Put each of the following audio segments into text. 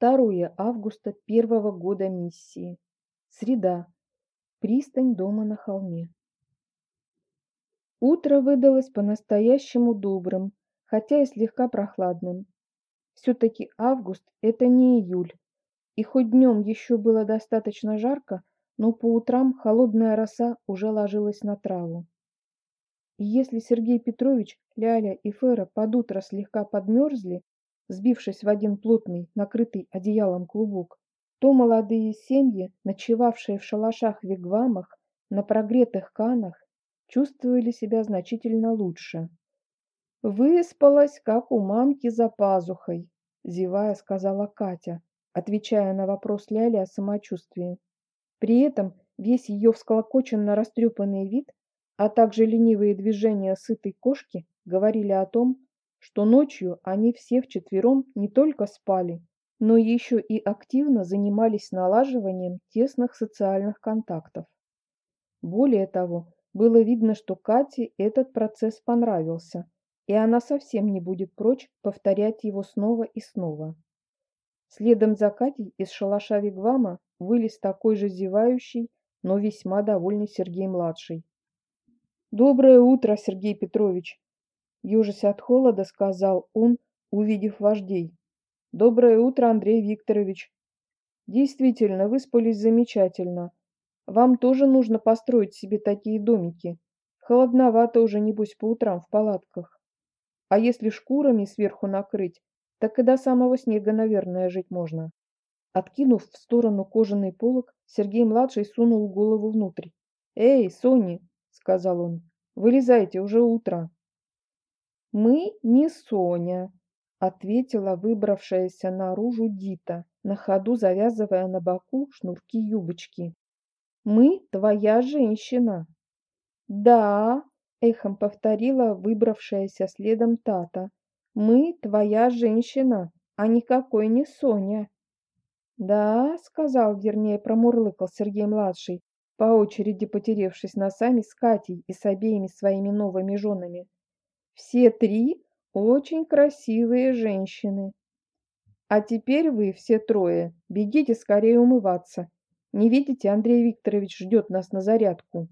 2 августа первого года миссии. Среда. Пристань дома на холме. Утро выдалось по-настоящему добрым, хотя и слегка прохладным. Все-таки август – это не июль. И хоть днем еще было достаточно жарко, но по утрам холодная роса уже ложилась на траву. И если Сергей Петрович, Ляля и Фера под утро слегка подмерзли, сбившись в один плотный, накрытый одеялом клубок, то молодые семьи, ночевавшие в шалашах-вигвамах, на прогретых канах, чувствовали себя значительно лучше. «Выспалась, как у мамки за пазухой», — зевая сказала Катя, отвечая на вопрос Ляли о самочувствии. При этом весь ее всколокоченно растрепанный вид, а также ленивые движения сытой кошки говорили о том, что ночью они все вчетвером не только спали, но еще и активно занимались налаживанием тесных социальных контактов. Более того, было видно, что Кате этот процесс понравился, и она совсем не будет прочь повторять его снова и снова. Следом за Катей из шалаша Вигвама вылез такой же зевающий, но весьма довольный Сергей-младший. «Доброе утро, Сергей Петрович!» Южась от холода, сказал он, увидев вождей. «Доброе утро, Андрей Викторович!» «Действительно, выспались замечательно. Вам тоже нужно построить себе такие домики. Холодновато уже, небось, по утрам в палатках. А если шкурами сверху накрыть, так и до самого снега, наверное, жить можно». Откинув в сторону кожаный полог, Сергей-младший сунул голову внутрь. «Эй, Сони!» — сказал он. «Вылезайте, уже утро!» «Мы не Соня», — ответила выбравшаяся наружу Дита, на ходу завязывая на боку шнурки юбочки. «Мы твоя женщина». «Да», — эхом повторила выбравшаяся следом Тата. «Мы твоя женщина, а никакой не Соня». «Да», — сказал, вернее, промурлыкал Сергей-младший, по очереди потеревшись носами с Катей и с обеими своими новыми женами. Все три очень красивые женщины. А теперь вы, все трое, бегите скорее умываться. Не видите, Андрей Викторович ждет нас на зарядку.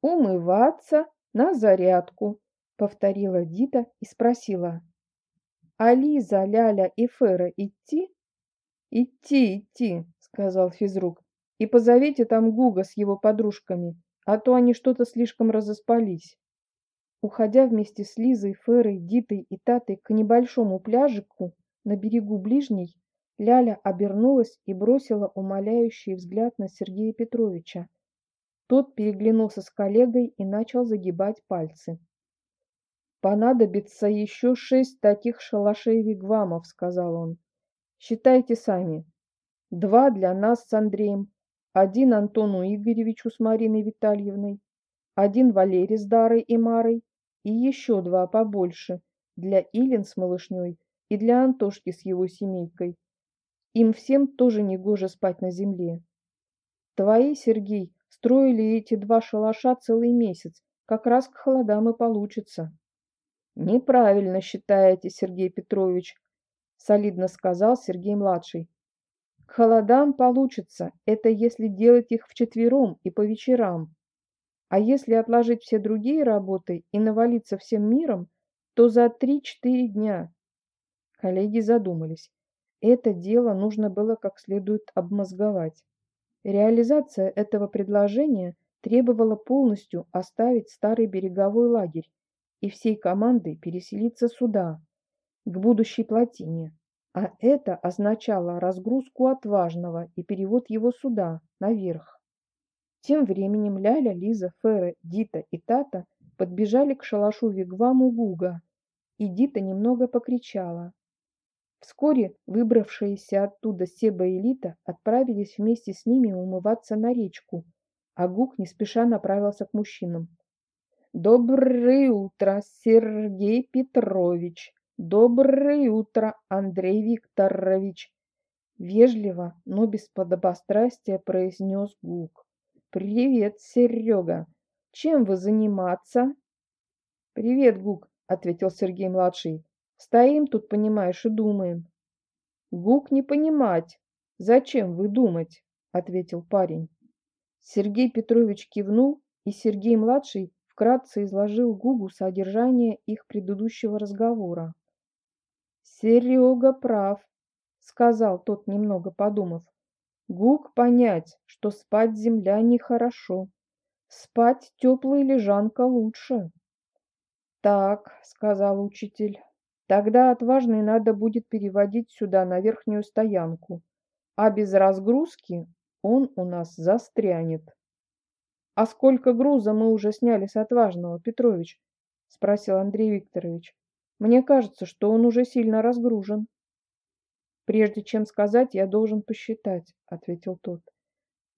Умываться на зарядку, повторила Дита и спросила. А Лиза, Ляля и Фера идти? Идти, идти, сказал физрук. И позовите там Гуга с его подружками, а то они что-то слишком разоспались. Уходя вместе с Лизой, Ферой, Дитой и Татой к небольшому пляжику на берегу ближней, Ляля обернулась и бросила умоляющий взгляд на Сергея Петровича. Тот переглянулся с коллегой и начал загибать пальцы. «Понадобится еще шесть таких шалашей-вигвамов», — сказал он. «Считайте сами. Два для нас с Андреем, один Антону Игоревичу с Мариной Витальевной, один Валере с Дарой и Марой, и еще два побольше для Илин с малышней и для Антошки с его семейкой. Им всем тоже негоже спать на земле. Твои, Сергей, строили эти два шалаша целый месяц, как раз к холодам и получится. Неправильно считаете, Сергей Петрович, солидно сказал Сергей-младший. К холодам получится, это если делать их вчетвером и по вечерам. А если отложить все другие работы и навалиться всем миром, то за 3-4 дня. Коллеги задумались. Это дело нужно было как следует обмозговать. Реализация этого предложения требовала полностью оставить старый береговой лагерь и всей командой переселиться сюда, к будущей плотине. А это означало разгрузку отважного и перевод его сюда, наверх. Тем временем Ляля, Лиза, Фера, Дита и Тата подбежали к шалашу Вигваму Гуга, и Дита немного покричала. Вскоре выбравшиеся оттуда Себа и Лита отправились вместе с ними умываться на речку, а Гук не спеша направился к мужчинам. «Доброе утро, Сергей Петрович! Доброе утро, Андрей Викторович!» Вежливо, но без подобострастия произнес Гук. «Привет, Серега! Чем вы заниматься?» «Привет, Гук!» — ответил Сергей-младший. «Стоим тут, понимаешь, и думаем». Гук не понимать. Зачем вы думать? ответил парень. Сергей Петрович кивнул, и Сергей-младший вкратце изложил Гугу содержание их предыдущего разговора. «Серега прав», — сказал тот, немного подумав. «Гук понять, что спать земля нехорошо. Спать теплой лежанка лучше». «Так», — сказал учитель, — «тогда отважный надо будет переводить сюда на верхнюю стоянку, а без разгрузки он у нас застрянет». «А сколько груза мы уже сняли с отважного, Петрович?» — спросил Андрей Викторович. «Мне кажется, что он уже сильно разгружен». «Прежде чем сказать, я должен посчитать», — ответил тот.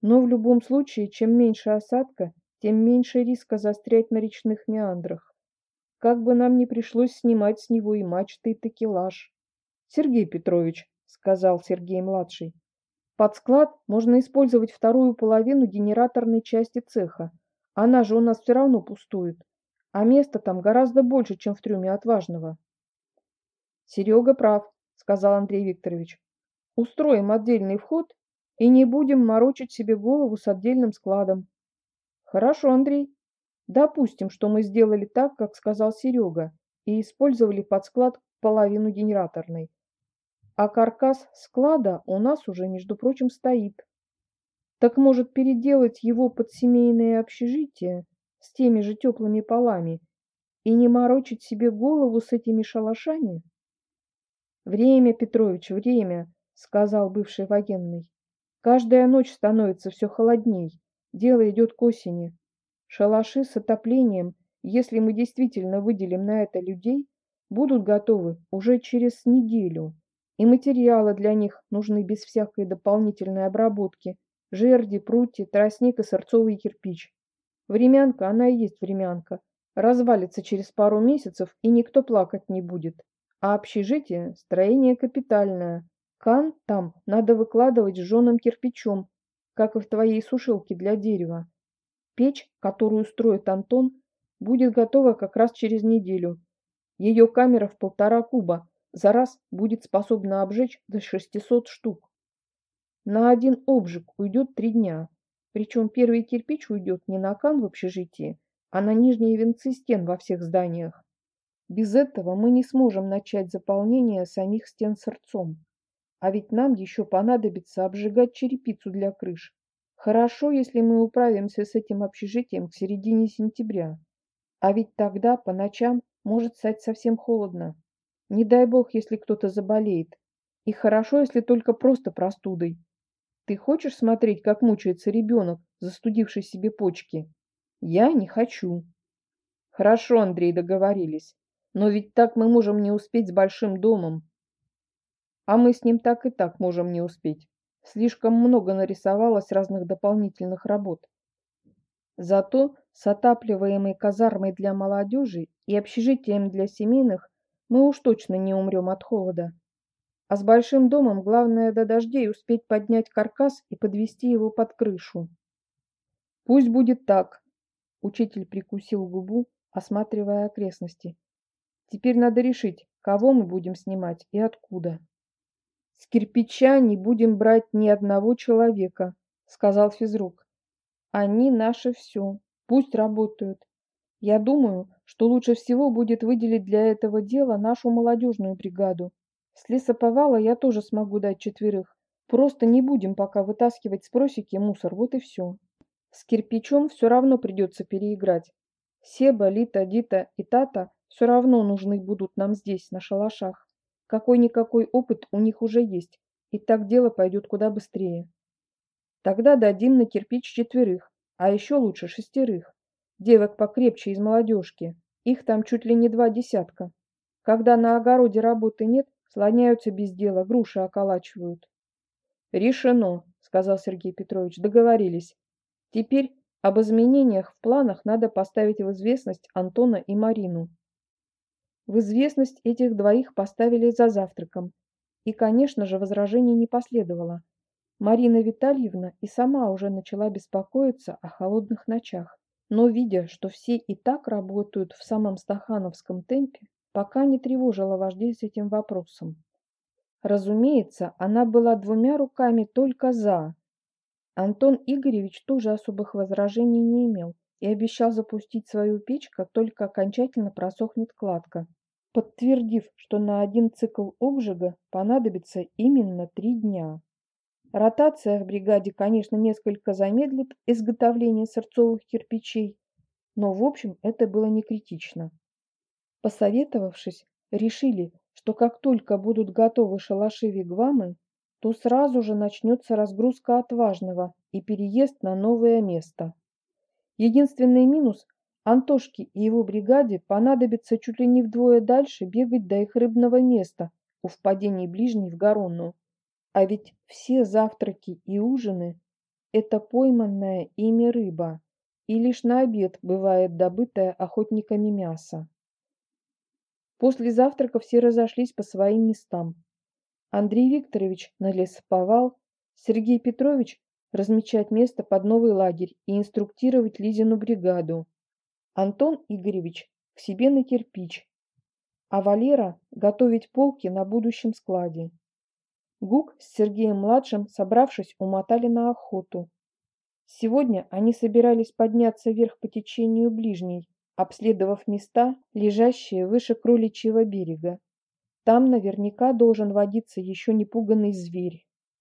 «Но в любом случае, чем меньше осадка, тем меньше риска застрять на речных меандрах. Как бы нам ни пришлось снимать с него и мачты, и такелаж». «Сергей Петрович», — сказал Сергей-младший, под склад можно использовать вторую половину генераторной части цеха. Она же у нас все равно пустует. А места там гораздо больше, чем в трюме отважного. Серега прав, сказал Андрей Викторович. Устроим отдельный вход и не будем морочить себе голову с отдельным складом. Хорошо, Андрей. Допустим, что мы сделали так, как сказал Серега, и использовали под склад половину генераторной. А каркас склада у нас уже, между прочим, стоит. Так может переделать его под семейное общежитие с теми же теплыми полами и не морочить себе голову с этими шалашами? Время, Петрович, время, сказал бывший военный. Каждая ночь становится все холодней. Дело идет к осени. Шалаши с отоплением, если мы действительно выделим на это людей, будут готовы уже через неделю. И материалы для них нужны без всякой дополнительной обработки. Жерди, прутья, тростник и сырцовый кирпич. Времянка, она и есть времянка. Развалится через пару месяцев, и никто плакать не будет. А общежитие – строение капитальное. Кан там надо выкладывать сжженным кирпичом, как и в твоей сушилке для дерева. Печь, которую строит Антон, будет готова как раз через неделю. Ее камера в полтора куба, за раз будет способна обжечь до 600 штук. На один обжиг уйдет три дня, причем первый кирпич уйдет не на кан в общежитии, а на нижние венцы стен во всех зданиях. Без этого мы не сможем начать заполнение самих стен сырцом. А ведь нам еще понадобится обжигать черепицу для крыш. Хорошо, если мы управимся с этим общежитием к середине сентября. А ведь тогда по ночам может стать совсем холодно. Не дай бог, если кто-то заболеет. И хорошо, если только просто простудой. Ты хочешь смотреть, как мучается ребенок, застудивший себе почки? Я не хочу. Хорошо, Андрей, договорились. Но ведь так мы можем не успеть с большим домом. А мы с ним так и так можем не успеть. Слишком много нарисовалось разных дополнительных работ. Зато с отапливаемой казармой для молодежи и общежитием для семейных мы уж точно не умрем от холода. А с большим домом главное до дождей успеть поднять каркас и подвести его под крышу. Пусть будет так. Учитель прикусил губу, осматривая окрестности. Теперь надо решить, кого мы будем снимать и откуда. С кирпича не будем брать ни одного человека, сказал физрук. Они наше все. Пусть работают. Я думаю, что лучше всего будет выделить для этого дела нашу молодежную бригаду. С лесоповала я тоже смогу дать четверых. Просто не будем пока вытаскивать с просеки мусор, вот и все. С кирпичом все равно придется переиграть. Себа, Лита, Дита и Тата все равно нужны будут нам здесь, на шалашах. Какой-никакой опыт у них уже есть, и так дело пойдет куда быстрее. Тогда дадим на кирпич четверых, а еще лучше шестерых. Девок покрепче из молодежки. Их там чуть ли не два десятка. Когда на огороде работы нет, слоняются без дела, груши околачивают. Решено, сказал Сергей Петрович, договорились. Теперь об изменениях в планах надо поставить в известность Антона и Марину. В известность этих двоих поставили за завтраком. И, конечно же, возражений не последовало. Марина Витальевна и сама уже начала беспокоиться о холодных ночах но, видя, что все и так работают в самом стахановском темпе, пока не тревожила вождей с этим вопросом. Разумеется, она была двумя руками только «за». Антон Игоревич тоже особых возражений не имел и обещал запустить свою печь, как только окончательно просохнет кладка, подтвердив, что на один цикл обжига понадобится именно три дня. Ротация в бригаде, конечно, несколько замедлит изготовление сырцовых кирпичей, но в общем это было не критично. Посоветовавшись, решили, что как только будут готовы шалаши вигвамы, то сразу же начнется разгрузка отважного и переезд на новое место. Единственный минус – Антошке и его бригаде понадобится чуть ли не вдвое дальше бегать до их рыбного места у впадений ближней в Горону. А ведь все завтраки и ужины – это пойманная ими рыба, и лишь на обед бывает добытое охотниками мясо. После завтрака все разошлись по своим местам. Андрей Викторович на лесоповал, Сергей Петрович размечать место под новый лагерь и инструктировать Лизину бригаду, Антон Игоревич к себе на кирпич, а Валера готовить полки на будущем складе. Гук с Сергеем-младшим, собравшись, умотали на охоту. Сегодня они собирались подняться вверх по течению ближней, обследовав места, лежащие выше кроличьего берега. Там наверняка должен водиться еще не пуганный зверь.